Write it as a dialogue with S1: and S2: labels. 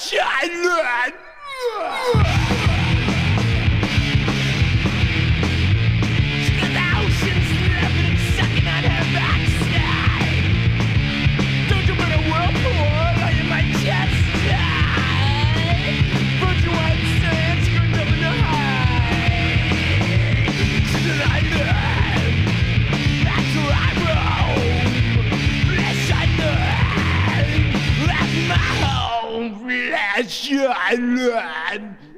S1: 全人。啊 know. That's my